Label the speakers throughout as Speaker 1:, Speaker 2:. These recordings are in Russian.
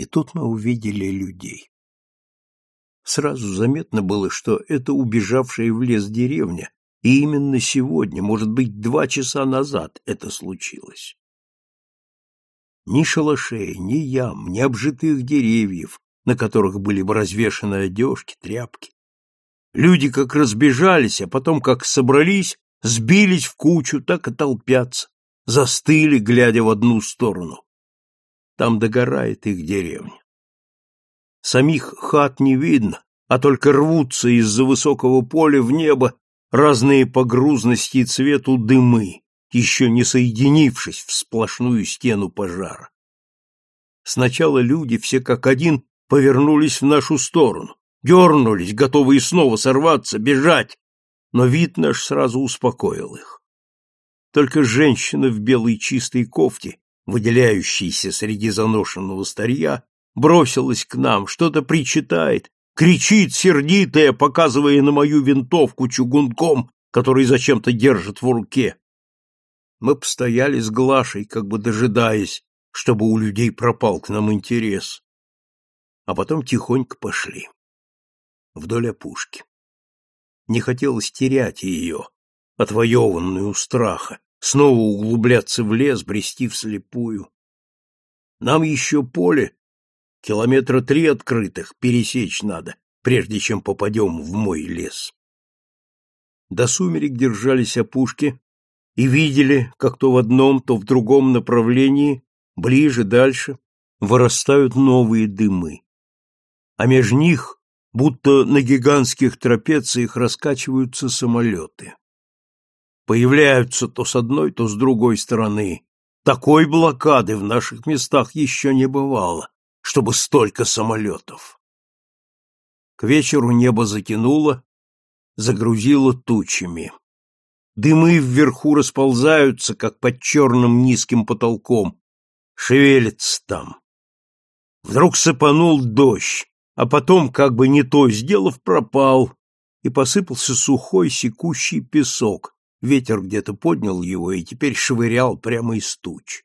Speaker 1: И тут мы увидели людей. Сразу заметно было, что это убежавшая в лес деревня, и именно сегодня, может быть, два часа назад это случилось. Ни шалашей, ни ям, ни обжитых деревьев, на которых были бы развешаны одежки, тряпки. Люди как разбежались, а потом как собрались, сбились в кучу, так и толпятся, застыли, глядя в одну сторону. Там догорает их деревня. Самих хат не видно, а только рвутся из-за высокого поля в небо разные по грузности и цвету дымы, еще не соединившись в сплошную стену пожара. Сначала люди все как один повернулись в нашу сторону, дернулись, готовые снова сорваться, бежать, но вид наш сразу успокоил их. Только женщина в белой чистой кофте, выделяющейся среди заношенного старья, бросилась к нам, что-то причитает, кричит сердитая, показывая на мою винтовку чугунком, который зачем-то держит в руке. Мы постояли с Глашей, как бы дожидаясь, чтобы у людей пропал к нам интерес. А потом тихонько пошли. Вдоль опушки. Не хотелось терять ее, отвоеванную у страха, снова углубляться в лес, брести вслепую. Нам еще поле, километра три открытых, пересечь надо, прежде чем попадем в мой лес. До сумерек держались опушки и видели, как то в одном, то в другом направлении, ближе, дальше, вырастают новые дымы. А меж них будто на гигантских трапециях раскачиваются самолеты. Появляются то с одной, то с другой стороны. Такой блокады в наших местах еще не бывало, чтобы столько самолетов. К вечеру небо затянуло, загрузило тучами. Дымы вверху расползаются, как под черным низким потолком, шевелится там. Вдруг сыпанул дождь, а потом, как бы не то сделав, пропал, и посыпался сухой секущий песок. Ветер где-то поднял его и теперь швырял прямо из туч.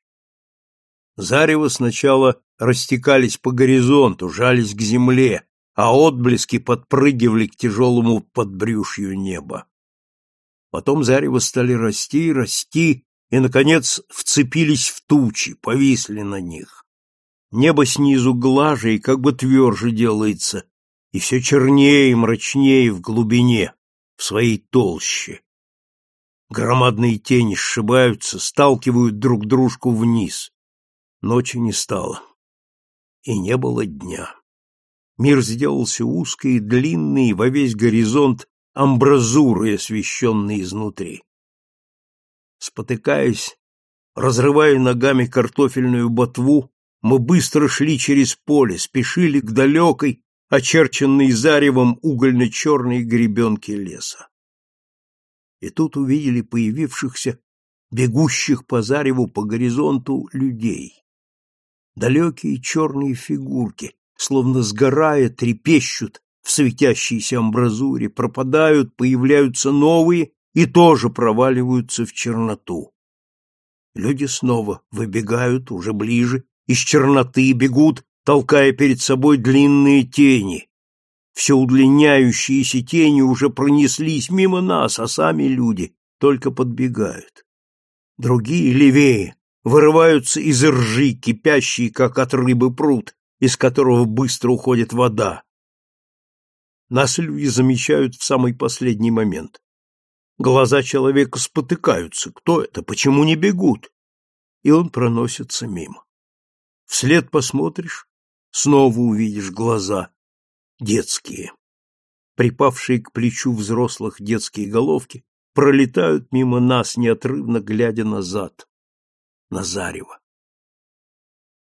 Speaker 1: Зарево сначала растекались по горизонту, жались к земле, а отблески подпрыгивали к тяжелому подбрюшью неба. Потом зарево стали расти, расти, и, наконец, вцепились в тучи, повисли на них. Небо снизу глаже и как бы тверже делается, и все чернее и мрачнее в глубине, в своей толще. Громадные тени сшибаются, сталкивают друг дружку вниз. Ночи не стало. И не было дня. Мир сделался узкий длинный, во весь горизонт амбразуры, освещенные изнутри. Спотыкаясь, разрывая ногами картофельную ботву, мы быстро шли через поле, спешили к далекой, очерченной заревом угольно-черной гребенке леса. И тут увидели появившихся, бегущих по зареву по горизонту людей. Далекие черные фигурки, словно сгорая, трепещут в светящейся амбразуре, пропадают, появляются новые и тоже проваливаются в черноту. Люди снова выбегают уже ближе, из черноты бегут, толкая перед собой длинные тени. Все удлиняющиеся тени уже пронеслись мимо нас, а сами люди только подбегают. Другие, левее, вырываются из ржи, кипящие, как от рыбы пруд, из которого быстро уходит вода. Нас люди замечают в самый последний момент. Глаза человека спотыкаются. Кто это? Почему не бегут? И он проносится мимо. Вслед посмотришь, снова увидишь глаза детские. Припавшие к плечу взрослых детские головки пролетают мимо нас, неотрывно глядя назад, на зарево.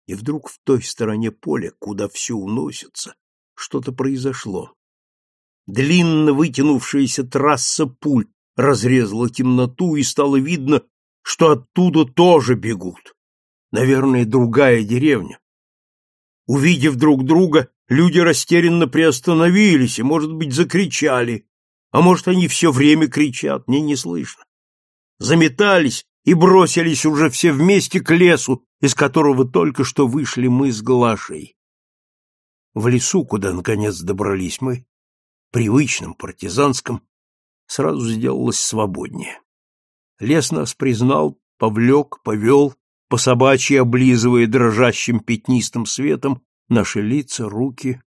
Speaker 1: И вдруг в той стороне поля, куда все уносится, что-то произошло. Длинно вытянувшаяся трасса пуль разрезала темноту, и стало видно, что оттуда тоже бегут наверное, другая деревня. Увидев друг друга, люди растерянно приостановились и, может быть, закричали, а может, они все время кричат, мне не слышно. Заметались и бросились уже все вместе к лесу, из которого только что вышли мы с Глашей. В лесу, куда наконец добрались мы, привычном партизанском, сразу сделалось свободнее. Лес нас признал, повлек, повел, по собачьи облизывая дрожащим пятнистым светом наши лица, руки.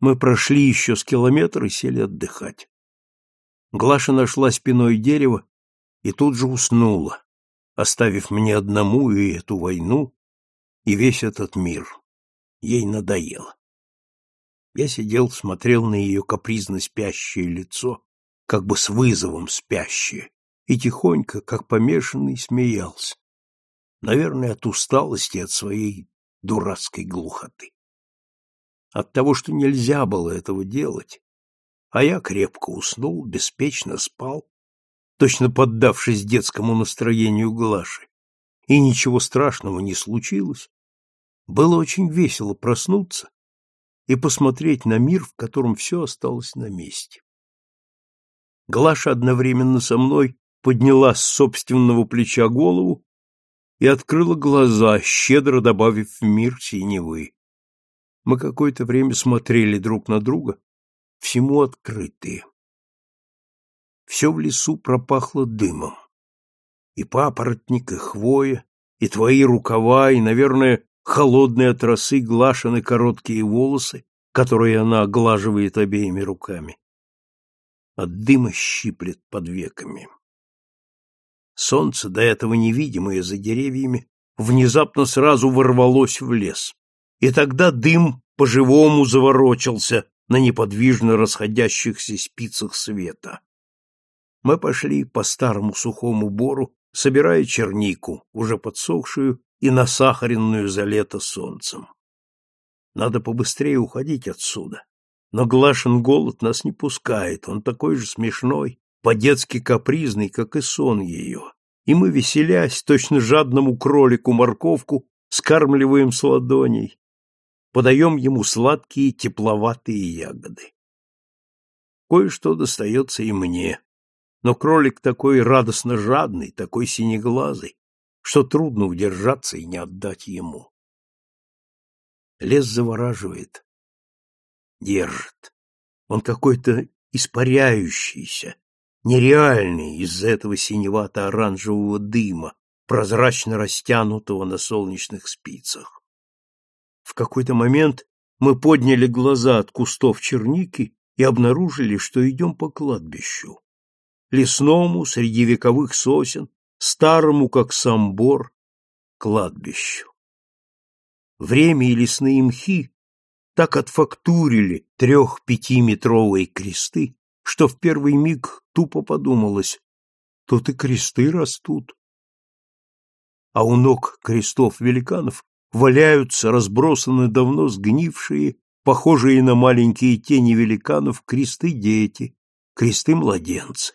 Speaker 1: Мы прошли еще с километр и сели отдыхать. Глаша нашла спиной дерево и тут же уснула, оставив мне одному и эту войну, и весь этот мир. Ей надоело. Я сидел, смотрел на ее капризно спящее лицо, как бы с вызовом спящее, и тихонько, как помешанный, смеялся. Наверное, от усталости от своей дурацкой глухоты. От того, что нельзя было этого делать, а я крепко уснул, беспечно спал, точно поддавшись детскому настроению Глаши, и ничего страшного не случилось. Было очень весело проснуться и посмотреть на мир, в котором все осталось на месте. Глаша одновременно со мной подняла с собственного плеча голову и открыла глаза, щедро добавив в мир синевы. Мы какое-то время смотрели друг на друга, всему открытые. Все в лесу пропахло дымом. И папоротник, и хвоя, и твои рукава, и, наверное, холодные от росы глашены короткие волосы, которые она оглаживает обеими руками. От дыма щиплет под веками. Солнце, до этого невидимое за деревьями, внезапно сразу ворвалось в лес. И тогда дым по-живому заворочился на неподвижно расходящихся спицах света. Мы пошли по старому сухому бору, собирая чернику, уже подсохшую и насахаренную за лето солнцем. Надо побыстрее уходить отсюда. Но Глашин голод нас не пускает, он такой же смешной, по-детски капризный, как и сон ее. И мы, веселясь, точно жадному кролику морковку, скармливаем с ладоней, подаем ему сладкие тепловатые ягоды. Кое-что достается и мне, но кролик такой радостно жадный, такой синеглазый, что трудно удержаться и не отдать ему. Лес завораживает, держит. Он какой-то испаряющийся, нереальный из-за этого синевато-оранжевого дыма, прозрачно растянутого на солнечных спицах. В какой-то момент мы подняли глаза от кустов черники и обнаружили, что идем по кладбищу. Лесному, среди вековых сосен, старому, как сам бор, кладбищу. Время и лесные мхи так отфактурили трех-пятиметровые кресты, что в первый миг тупо подумалось, тут и кресты растут. А у ног крестов великанов валяются разбросаны давно сгнившие, похожие на маленькие тени великанов, кресты-дети, кресты-младенцы.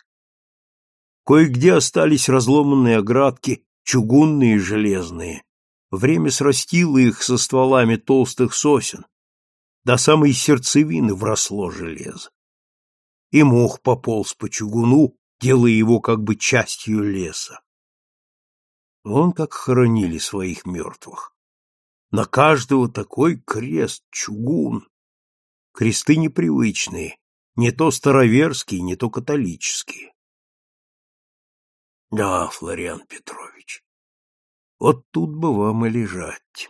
Speaker 1: Кое-где остались разломанные оградки, чугунные и железные. Время срастило их со стволами толстых сосен. До самой сердцевины вросло железо и мох пополз по чугуну, делая его как бы частью леса. Вон как хоронили своих мертвых. На каждого такой крест, чугун. Кресты непривычные, не то староверские, не то католические. Да, Флориан Петрович, вот тут бы вам и лежать.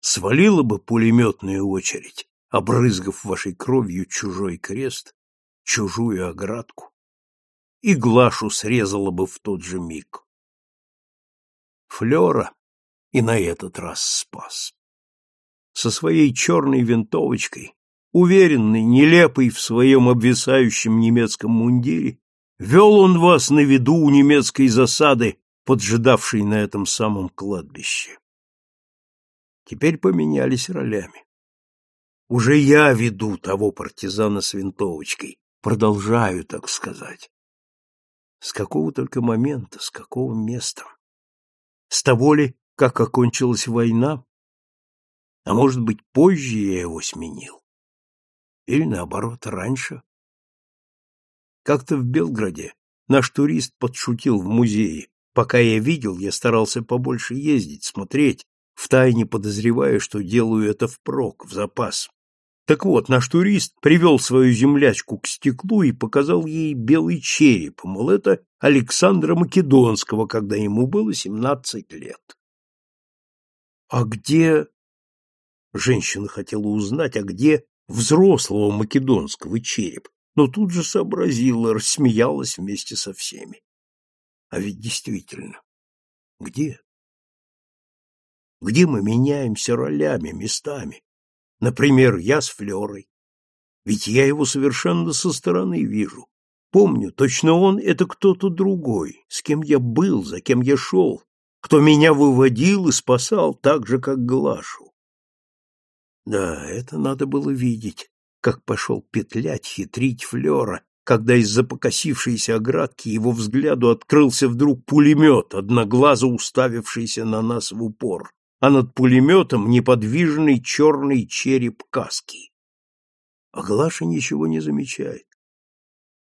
Speaker 1: Свалила бы пулеметная очередь, обрызгав вашей кровью чужой крест, чужую оградку, и Глашу срезала бы в тот же миг. Флера и на этот раз спас. Со своей черной винтовочкой, уверенный, нелепый в своем обвисающем немецком мундире, вел он вас на виду у немецкой засады, поджидавшей на этом самом кладбище. Теперь поменялись ролями. Уже я веду того партизана с винтовочкой, продолжаю, так сказать. С какого только момента, с какого места? С того ли, как окончилась война? А может быть, позже я его сменил? Или, наоборот, раньше? Как-то в Белграде наш турист подшутил в музее. Пока я видел, я старался побольше ездить, смотреть, втайне подозревая, что делаю это впрок, в запас. Так вот, наш турист привел свою землячку к стеклу и показал ей белый череп, мол, это Александра Македонского, когда ему было семнадцать лет. А где... Женщина хотела узнать, а где взрослого македонского череп, но тут же сообразила, рассмеялась вместе со всеми. А ведь действительно, где? Где мы меняемся ролями, местами? Например, я с Флерой. Ведь я его совершенно со стороны вижу. Помню, точно он — это кто-то другой, с кем я был, за кем я шел, кто меня выводил и спасал так же, как Глашу. Да, это надо было видеть, как пошел петлять, хитрить Флера, когда из-за покосившейся оградки его взгляду открылся вдруг пулемет, одноглазо уставившийся на нас в упор а над пулеметом неподвижный черный череп каски. А Глаша ничего не замечает.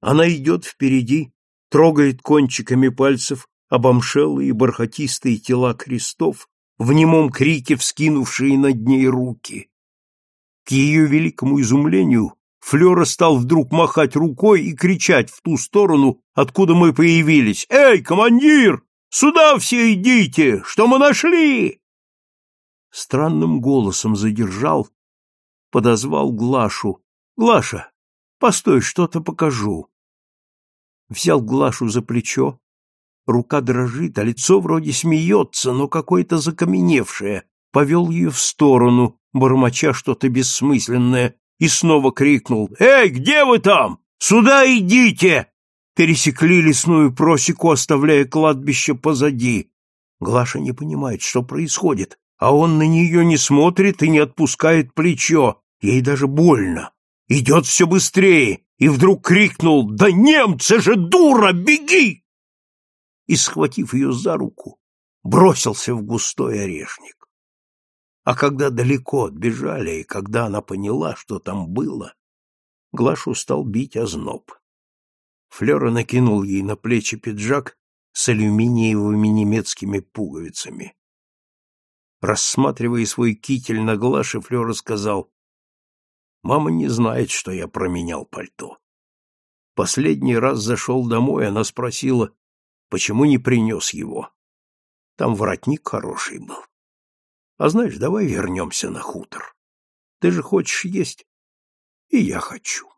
Speaker 1: Она идет впереди, трогает кончиками пальцев обомшелые бархатистые тела крестов, в немом крике вскинувшие над ней руки. К ее великому изумлению Флера стал вдруг махать рукой и кричать в ту сторону, откуда мы появились. «Эй, командир! Сюда все идите! Что мы нашли?» странным голосом задержал, подозвал Глашу. «Глаша, постой, что-то покажу». Взял Глашу за плечо, рука дрожит, а лицо вроде смеется, но какое-то закаменевшее, повел ее в сторону, бормоча что-то бессмысленное, и снова крикнул «Эй, где вы там? Сюда идите!» Пересекли лесную просеку, оставляя кладбище позади. Глаша не понимает, что происходит, а он на нее не смотрит и не отпускает плечо, ей даже больно. Идет все быстрее, и вдруг крикнул «Да немцы же, дура, беги!» И, схватив ее за руку, бросился в густой орешник. А когда далеко отбежали, и когда она поняла, что там было, Глашу стал бить озноб. Флера накинул ей на плечи пиджак с алюминиевыми немецкими пуговицами. Рассматривая свой китель на Глаше, Флёра сказал, «Мама не знает, что я променял пальто. Последний раз зашел домой, она спросила, почему не принес его. Там воротник хороший был. А знаешь, давай вернемся на хутор. Ты же хочешь есть, и я хочу».